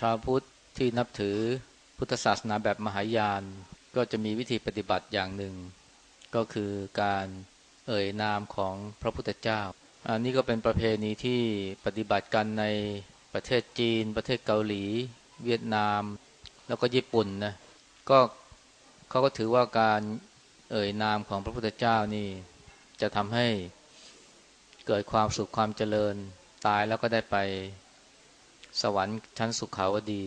ชาวพุทธที่นับถือพุทธศาสนาแบบมหายาน ก็จะมีวิธีปฏิบัติอย่างหนึ่ง ก็คือการเอ่ยนามของพระพุทธเจ้า อันนี้ก็เป็นประเพณีที่ปฏิบัติกันในประเทศจีน ประเทศเกาหลี เวียดนาม แล้วก็ญี่ปุ่นนะก็เขาก็ถือว่าการเอ่ยนามของพระพุทธเจ้านี่จะทำให้เกิดความสุขความเจริญตายแล้วก็ได้ไป สวรรค์ชั้นสุขาวดี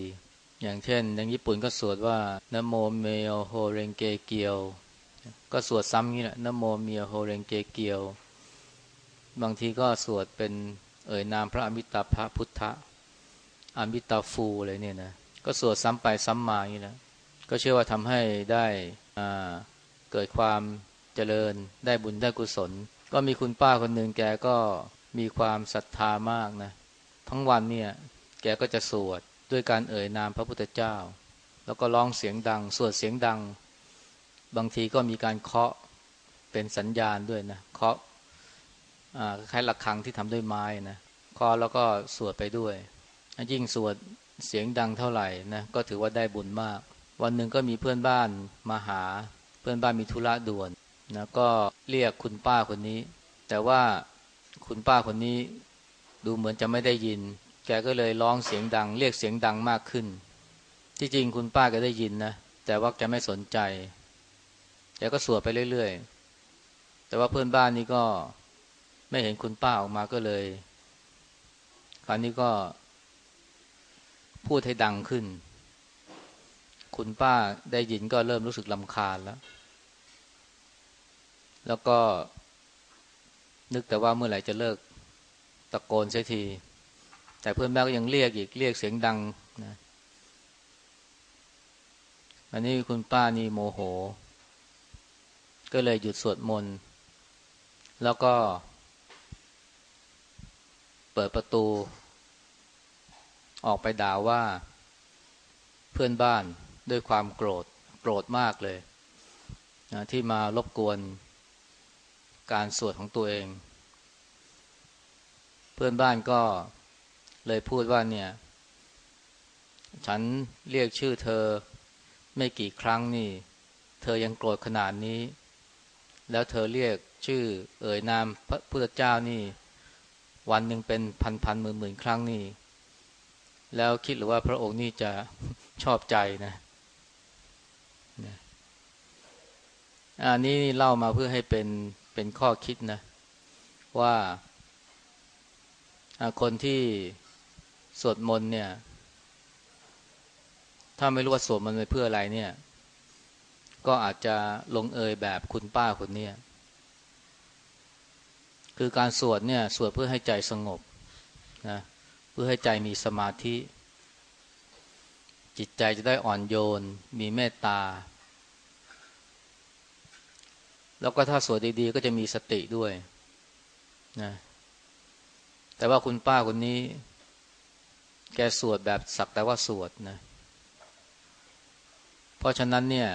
อย่างเช่นในญี่ปุ่นก็สวดว่า南無妙法蓮華経 ก็สวดซ้ำนี้แหละ南無妙法蓮華経 บางทีก็สวดเป็นเอ่ยนามพระอมิตาภพุทธะ 阿弥陀佛เลยเนี่ยนะก็สวดซ้ำไปซ้ำมาอย่างนี้นะก็เชื่อว่าทำให้ได้เกิดความเจริญได้บุญได้กุศล ก็มีคุณป้าคนหนึ่งแกก็มีความศรัทธามากนะ ทั้งวันเนี่ย แกก็จะสวดด้วยการเอ่ยนามพระพุทธเจ้า แล้วก็ร้องเสียงดัง สวดเสียงดัง บางทีก็มีการเคาะเป็นสัญญาณด้วยนะเคาะคล้ายระฆังที่ทำด้วยไม้นะเคาะแล้วก็สวดไปด้วย ยิ่งสวดเสียงดังเท่าไหร่นะก็ถือว่าได้บุญมาก วันหนึ่งก็มีเพื่อนบ้านมาหา เพื่อนบ้านมีธุระด่วนนะก็เรียกคุณป้าคนนี้ แต่ว่าคุณป้าคนนี้ดูเหมือนจะไม่ได้ยิน แกก็เลยร้องเสียงดัง เรียกเสียงดังมากขึ้น ที่จริงคุณป้าก็ได้ยินนะ แต่ว่าแกไม่สนใจแกก็สวดไปเรื่อยๆ แต่ว่าเพื่อนบ้านนี่ก็ไม่เห็นคุณป้าออกมาก็เลย คราวนี้ก็ พูดให้ดังขึ้น คุณป้าได้ยินก็เริ่มรู้สึกลำคาญแล้ว แล้วก็นึกแต่ว่าเมื่อไหร่จะเลิกตะโกนเสียที แต่เพื่อนแม่ก็ยังเรียกอีกเรียกเสียงดังนะอันนี้คุณป้านี่โมโห ก็เลยหยุดสวดมนต์แล้วก็ เปิดประตู ออกไปด่าว่า เพื่อนบ้านด้วยความโกรธ โกรธมากเลยนะที่มารบกวน การสวดของตัวเอง เพื่อนบ้านก็ เลยพูดว่าเนี่ย ฉันเรียกชื่อเธอไม่กี่ครั้งนี่ เธอยังโกรธขนาดนี้ แล้วเธอเรียกชื่อ เอ่ยนามพระพุทธเจ้านี่ วันหนึ่งเป็นพันพันหมื่นหมื่นครั้งนี่ แล้วคิดหรือว่าพระองค์นี่จะชอบใจนะอันนี้เล่ามาเพื่อให้เป็นเป็นข้อคิดนะ ว่าคนที่ สวดมนต์เนี่ย ถ้าไม่รู้ว่าสวดมันไปเพื่ออะไรเนี่ย ก็อาจจะลงเอยแบบคุณป้าคนนี้คือการสวดเนี่ยสวดเพื่อให้ใจสงบนะเพื่อให้ใจมีสมาธิ จิตใจจะได้อ่อนโยน มีเมตตา แล้วก็ถ้าสวดดีๆ ก็จะมีสติด้วยนะแต่ว่าคุณป้าคนนี้ แกสวดแบบสักแต่ว่าสวดนะ เพราะฉะนั้นเนี่ย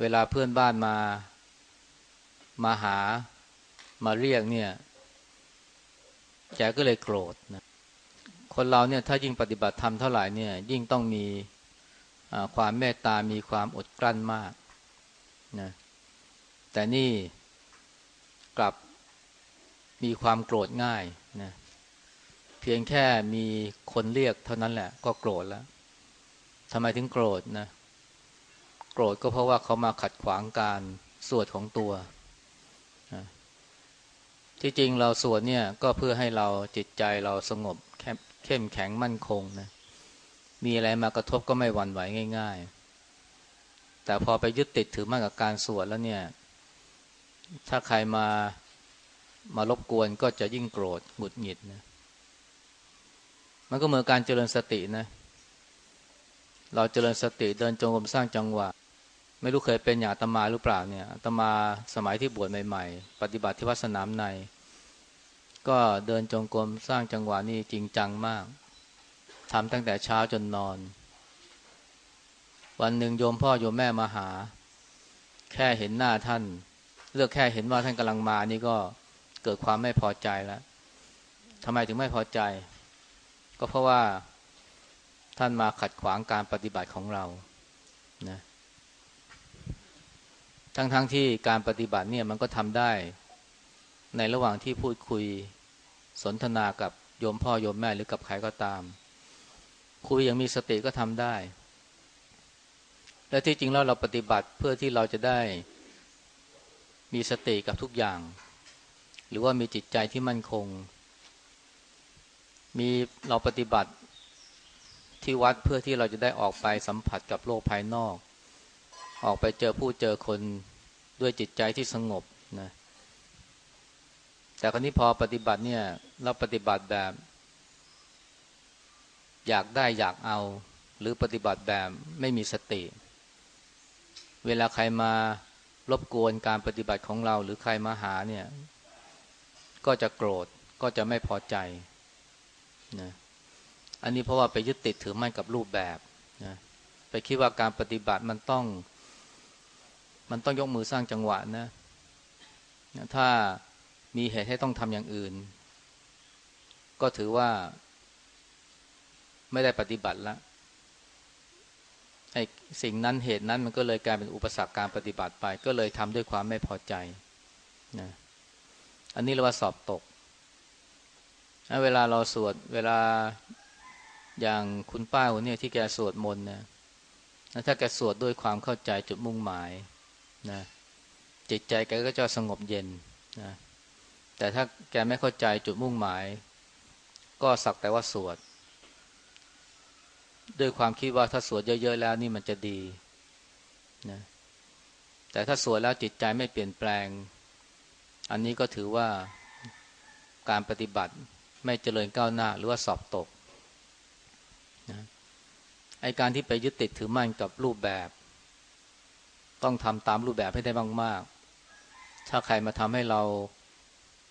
เวลาเพื่อนบ้านมา มาหา มาเรียกเนี่ย แกก็เลยโกรธนะ คนเราเนี่ยถ้ายิ่งปฏิบัติธรรมเท่าไหร่เนี่ย ยิ่งต้องมีความเมตตา มีความอดกลั้นมากนะ แต่นี่กลับมีความโกรธง่ายนะเพียงแค่มีคนเรียกเท่านั้นแหละ ก็โกรธแล้วทำไมถึงโกรธนะ โกรธก็เพราะว่าเขามาขัดขวางการสวดของตัว ที่จริงเราสวดเนี่ยก็เพื่อให้เราจิตใจเราสงบเข้มแข็งมั่นคงนะ มีอะไรมากระทบก็ไม่หวั่นไหวง่าย ๆ แต่พอไปยึดติดถือมากกับการสวดแล้วเนี่ย ถ้าใครมามารบกวนก็จะยิ่งโกรธหงุดหงิดนะ มันก็เหมือนการเจริญสตินะ เราเจริญสติเดินจงกรมสร้างจังหวะ ไม่รู้เคยเป็นอย่างตมาหรือเปล่าเนี่ยตมาสมัยที่บวชใหม่ ๆ ปฏิบัติที่วัดสนามใน ก็เดินจงกรมสร้างจังหวะนี่จริงจังมากทำตั้งแต่เช้าจนนอน วันหนึ่งโยมพ่อโยมแม่มาหา แค่เห็นหน้าท่าน เลือกแค่เห็นว่าท่านกำลังมานี่ก็เกิดความไม่พอใจแล้วทำไมถึงไม่พอใจ ก็เพราะว่าท่านมาขัดขวางการปฏิบัติของเรานะทั้งๆทที่การปฏิบัติเนี่ยมันก็ทำได้ ในระหว่างที่พูดคุยสนทนากับโยมพ่อโยมแม่หรือกับใครก็ตาม คุยอย่างมีสติก็ทำได้ และที่จริงแล้วเราปฏิบัติเพื่อที่เราจะได้มีสติกับทุกอย่าง หรือว่ามีจิตใจที่มั่นคง มีเราปฏิบัติที่วัดเพื่อที่เราจะได้ออกไปสัมผัสกับโลกภายนอก ออกไปเจอผู้เจอคนด้วยจิตใจที่สงบนะแต่ครนี้พอปฏิบัติเนี่ย เราปฏิบัติแบบ อยากได้อยากเอา หรือปฏิบัติแบบไม่มีสติ เวลาใครมารบกวนการปฏิบัติของเรา หรือใครมาหาเนี่ย ก็จะโกรธก็จะไม่พอใจ นะอันนี้เพราะว่าไปยึดติดถือมั่นกับรูปแบบนะไปคิดว่าการปฏิบัติมันต้อง มันต้องยกมือสร้างจังหวะนะถ้ามีเหตุให้ต้องทำอย่างอื่น ก็ถือว่า ไม่ได้ปฏิบัติแล้วไอ้สิ่งนั้นเหตุนั้นมันก็เลยกลายเป็นอุปสรรคการปฏิบัติไป ก็เลยทำด้วยความไม่พอใจนะอันนี้เรียกว่าสอบตก เวลาเราสวด เวลาอย่างคุณป้าคนนี้ที่แกสวดมนต์นะถ้าแกสวดด้วยความเข้าใจจุดมุ่งหมายนะจิตใจแกก็จะสงบเย็นนะแต่ถ้าแกไม่เข้าใจจุดมุ่งหมาย ก็สักแต่ว่าสวด ด้วยความคิดว่าถ้าสวดเยอะๆแล้วนี่มันจะดีนะแต่ถ้าสวดแล้วจิตใจไม่เปลี่ยนแปลง อันนี้ก็ถือว่าการปฏิบัติ ไม่เจริญก้าวหน้า หรือว่าสอบตกนะไอการที่ไปยึดติดถือมั่นกับรูปแบบ ต้องทำตามรูปแบบให้ได้มากๆถ้าใครมาทำให้เรา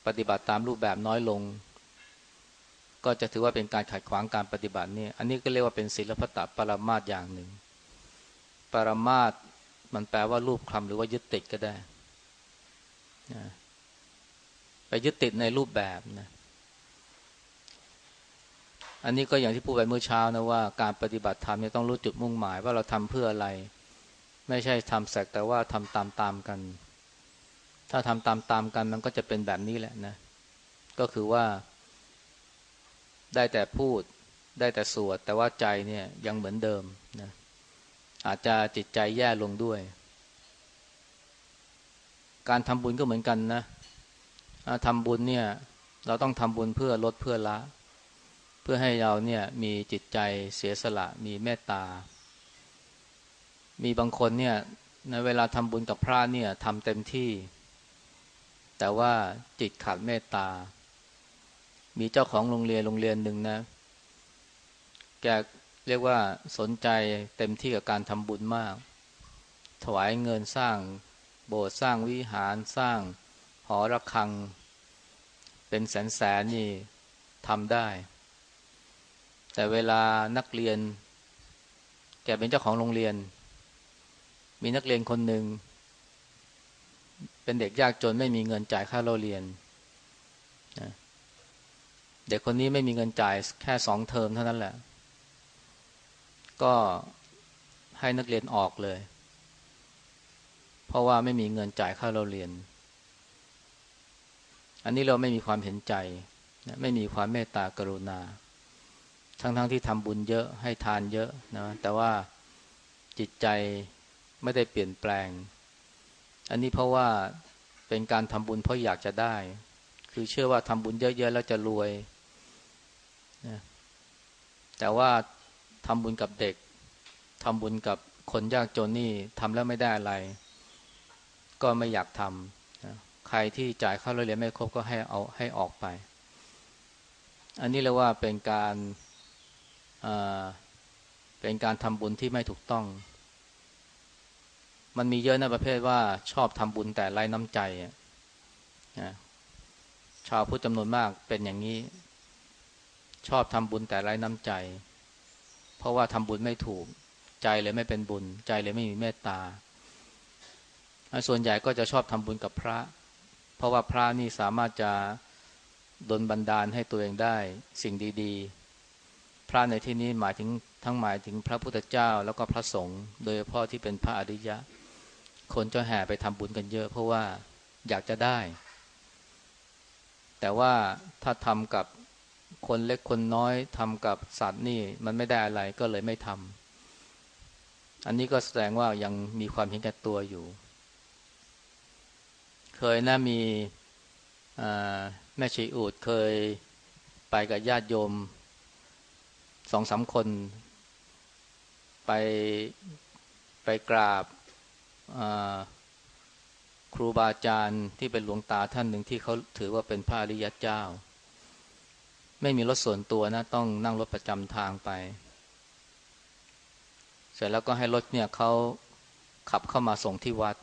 ปฏิบัติตามรูปแบบน้อยลง ก็จะถือว่าเป็นการขัดขวางการปฏิบัตินี่อันนี้ก็เรียกว่าเป็นศิลปตะปรมาตอย่างหนึ่ง ปรมาตมันแปลว่ารูปคลำหรือว่ายึดติดก็ได้นะไปยึดติดในรูปแบบนะ อันนี้ก็อย่างที่พูดไปเมื่อเช้านะว่าการปฏิบัติธรรมเนี่ยต้องรู้จุดมุ่งหมาย ว่าเราทำเพื่ออะไร ไม่ใช่ทำแสกแต่ว่าทำตามตามกัน ถ้าทำตามตามกันมันก็จะเป็นแบบนี้แหละนะ ก็คือว่า ได้แต่พูดได้แต่สวดแต่ว่าใจเนี่ยยังเหมือนเดิมนะอาจจะจิตใจแย่ลงด้วย การทำบุญก็เหมือนกันนะทำบุญเนี่ย เราต้องทำบุญเพื่อลดเพื่อละ พื่อให้เราเนี่ยมีจิตใจเสียสละมีเมตตา มีบางคนเนี่ยในเวลาทำบุญกับพระเนี่ยทำเต็มที่ แต่ว่าจิตขาดเมตตา มีเจ้าของโรงเรียนโรงเรียนหนึ่งนะ แกเรียกว่าสนใจเต็มที่กับการทำบุญมาก ถวายเงินสร้างโบสถ์สร้างวิหารสร้างหอระฆัง เป็นแสนแสนนี่ทำได้ แต่เวลานักเรียน แกเป็นเจ้าของโรงเรียน มีนักเรียนคนหนึ่ง เป็นเด็กยากจนไม่มีเงินจ่ายค่าเรียนเด็กคนนี้ไม่มีเงินจ่ายแค่สองเทอมเท่านั้นแหละ ก็ให้นักเรียนออกเลย เพราะว่าไม่มีเงินจ่ายค่าเรียน อันนี้เราไม่มีความเห็นใจ ไม่มีความเมตตากรุณา ทั้งๆทที่ทำบุญเยอะให้ทานเยอะนะแต่ว่าจิตใจไม่ได้เปลี่ยนแปลง อันนี้เพราะว่าเป็นการทำบุญเพราะอยากจะได้ คือเชื่อว่าทำบุญเยอะๆแล้วจะรวยนะแต่ว่าทำบุญกับเด็กทำบุญกับคนยากจนนี่ทำแล้วไม่ได้อะไร ก็ไม่อยากทำใครที่จ่ายค่าเรียนไม่ครบก็ให้เอาให้ออกไป อันนี้เรียกว่าเป็นการ เป็นการทำบุญที่ไม่ถูกต้อง มันมีเยอะนะประเภทว่าชอบทำบุญแต่ไร้น้ำใจชาวพุทธจำนวนมากเป็นอย่างนี้ ชอบทำบุญแต่ไร้น้ำใจ เพราะว่าทำบุญไม่ถูกใจเลยไม่เป็นบุญ ใจเลยไม่มีเมตตา ส่วนใหญ่ก็จะชอบทำบุญกับพระ เพราะว่าพระนี่สามารถจะดลบันดาลให้ตัวเองได้สิ่งดี ๆ พระในที่นี้หมายถึงทั้งหมายถึงพระพุทธเจ้าแล้วก็พระสงฆ์โดยเฉพาะที่เป็นพระอริยะ คนจะแห่ไปทำบุญกันเยอะ เพราะว่าอยากจะได้ แต่ว่าถ้าทำกับคนเล็กคนน้อยทำกับสัตว์นี่มันไม่ได้อะไรก็เลยไม่ทำอันนี้ก็แสดงว่ายังมีความเห็นแก่ตัวอยู่ เคยนะมีแม่ชีอูดเคยไปกับญาติโยม สองสาคน ไปไปกราบครูบาอาจารย์ที่เป็นหลวงตาท่านหนึ่งที่เขาถือว่าเป็นพระอริยเจ้า ไม่มีรถส่วนตัวนะ ต้องนั่งรถประจำทางไป เสร็จแล้วก็ให้รถเนี่ยเขาขับเข้ามาส่งที่วัด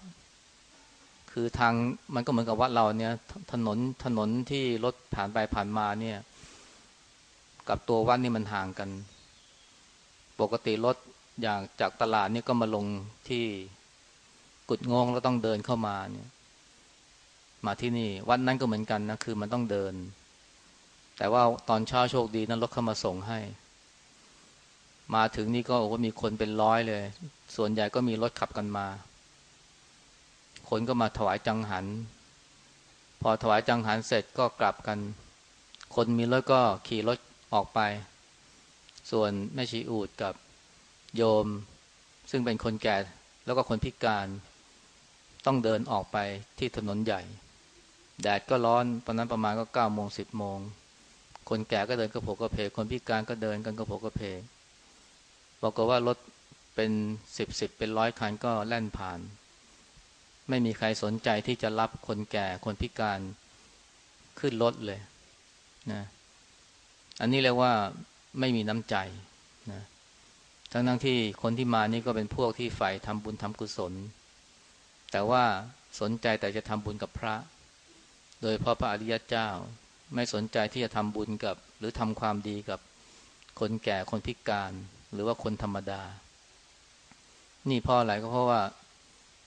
คือทางมันก็เหมือนกับวัดเราเนี่ย ถนนถนนที่รถผ่านไปผ่านมาเนี่ย กับตัววัดนี่มันห่างกัน ปกติรถอย่างจากตลาดนี่ก็มาลงที่กุดงงแล้วต้องเดินเข้ามาเนี่ย มาที่นี่ วัดนั้นก็เหมือนกันนะคือมันต้องเดิน แต่ว่าตอนเช้าโชคดีนั้นรถเข้ามาส่งให้ มาถึงนี่ก็โอ้มีคนเป็นร้อยเลย ส่วนใหญ่ก็มีรถขับกันมา คนก็มาถวายจังหัน พอถวายจังหันเสร็จก็กลับกัน คนมีรถก็ขี่รถ ออกไป ส่วนแม่ชีอูดกับโยม ซึ่งเป็นคนแก่แล้วก็คนพิการต้องเดินออกไปที่ถนนใหญ่ แดดก็ร้อนตอนนั้นประมาณก็เก้าโมงสิบโมง คนแก่ก็เดินกระโผกกระเพกคนพิการก็เดินกันกระโผกกระเพกบอกว่ารถเป็นสิบสิบเป็นร้อยคันก็แล่นผ่าน ไม่มีใครสนใจที่จะรับคนแก่คนพิการขึ้นรถเลยนะ อันนี้เรียกว่าไม่มีน้ำใจนะทั้งทั้งที่คนที่มานี่ก็เป็นพวกที่ใฝ่ทำบุญทำกุศล แต่ว่าสนใจแต่จะทำบุญกับพระ โดยเพราะพระอริยเจ้าไม่สนใจที่จะทำบุญกับ หรือทำความดีกับคนแก่คนพิการ หรือว่าคนธรรมดา นี่เพราะอะไรก็เพราะว่า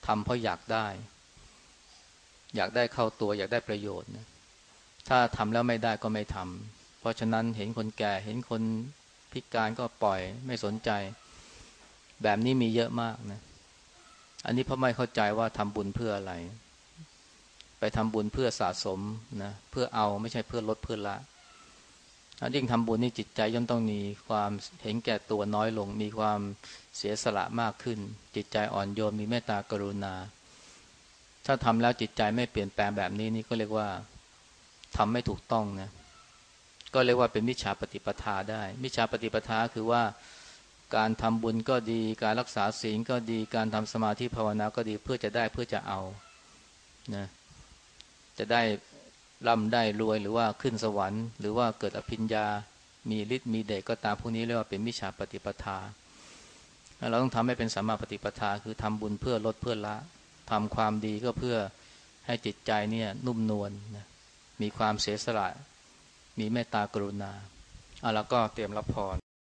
ทำเพราะอยากได้ อยากได้เข้าตัว อยากได้ประโยชน์นะถ้าทำแล้วไม่ได้ก็ไม่ทำ ราะฉะนั้นเห็นคนแก่เห็นคนพิการก็ปล่อยไม่สนใจ แบบนี้มีเยอะมากนะ อันนี้เพราะไม่เข้าใจว่าทำบุญเพื่ออะไร ไปทำบุญเพื่อสะสมนะเพื่อเอาไม่ใช่เพื่อลดเพื่อละยิ่งทำบุญนี่จิตใจย่อมต้องมีความเห็นแก่ตัวน้อยลง มีความเสียสละมากขึ้น จิตใจอ่อนโยนมีเมตตากรุณา ถ้าทำแล้วจิตใจไม่เปลี่ยนแปลงแบบนี้นี่ก็เรียกว่าทำไม่ถูกต้องนะ ก็เรียกว่าเป็นมิจฉาปฏิปทาได้ มิจฉาปฏิปทาคือว่าการทำบุญก็ดีการรักษาศีลก็ดีการทำสมาธิภาวนาก็ดีเพื่อจะได้เพื่อจะเอานะจะได้ร่ำได้รวยหรือว่าขึ้นสวรรค์ หรือว่าเกิดอภิญญา มีฤทธิ์มีเดชก็ตามพวกนี้เรียกว่าเป็นมิจฉาปฏิปทา เราต้องทำให้เป็นสัมมาปฏิปทาคือทำบุญเพื่อลดเพื่อละทำความดีก็เพื่อให้จิตใจเนี่ยนุ่มนวลนะมีความเสียสละ มีเมตตากรุณาเอาแล้วก็เตรียมรับพร